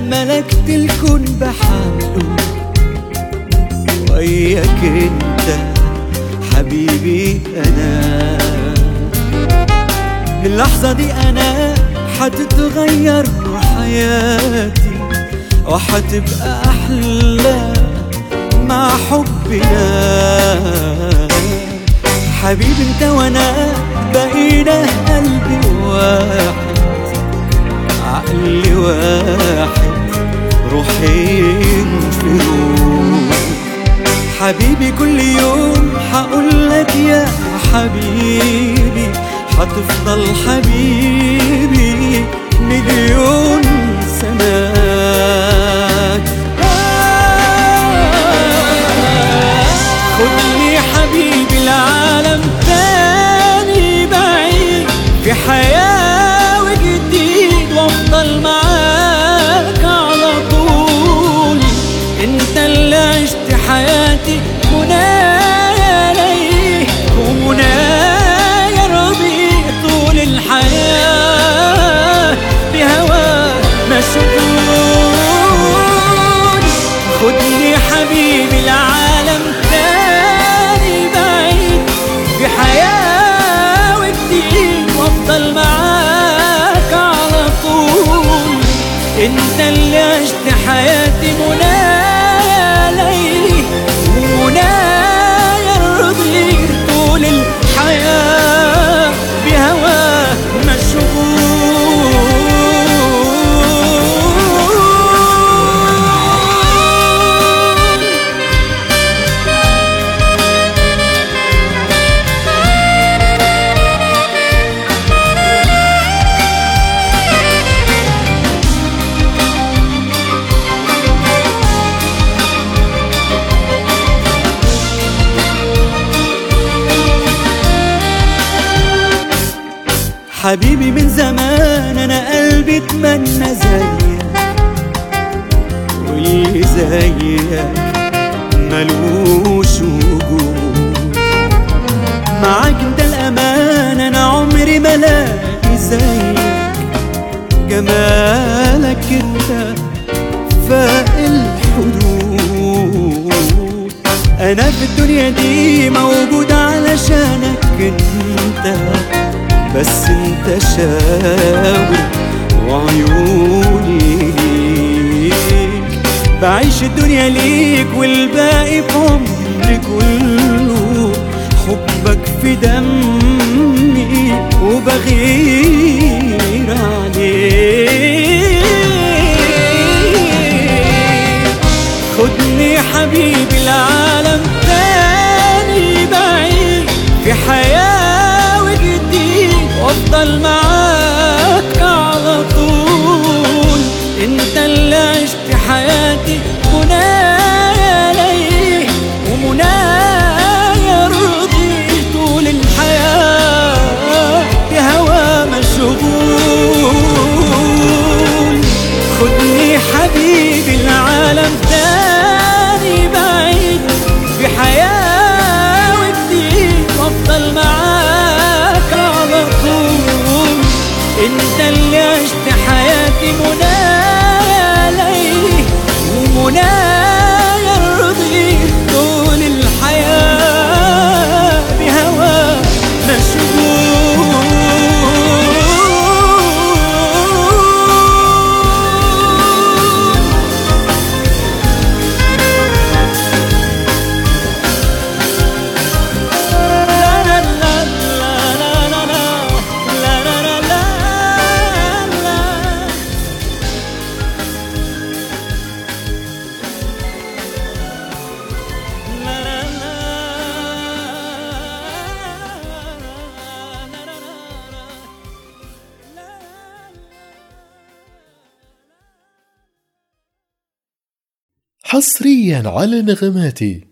ملكت الكون بحاله وياك أنت حبيبي من اللحظة دي أنا حتتغير حياتي وحتبقى أحلى مع حبنا. حبيبي أنت وأنا بقينا قلبي واحد. عقل واحد روحين في روح حبيبي كل يوم حقولك يا حبيبي حتفضل حبيبي مليون سنة. حبيبي العالم تاني بعيد في حياة وافضل معاك على طول. انت اللي عشت حياتي منايا حبيبي من زمان أنا قلبي اتمنى زيك. واللي زيك ملوش وجود. معاك انت الأمان أنا عمري ما الاقي زيك. جمالك انت فاق الحدود. أنا في الدنيا دي موجود علشانك انت. بس انت شاور وعيوني ليك. بعيش الدنيا ليك والباقي في عمري كله. حبك في دمي وبغير şu حصريا على نغماتي.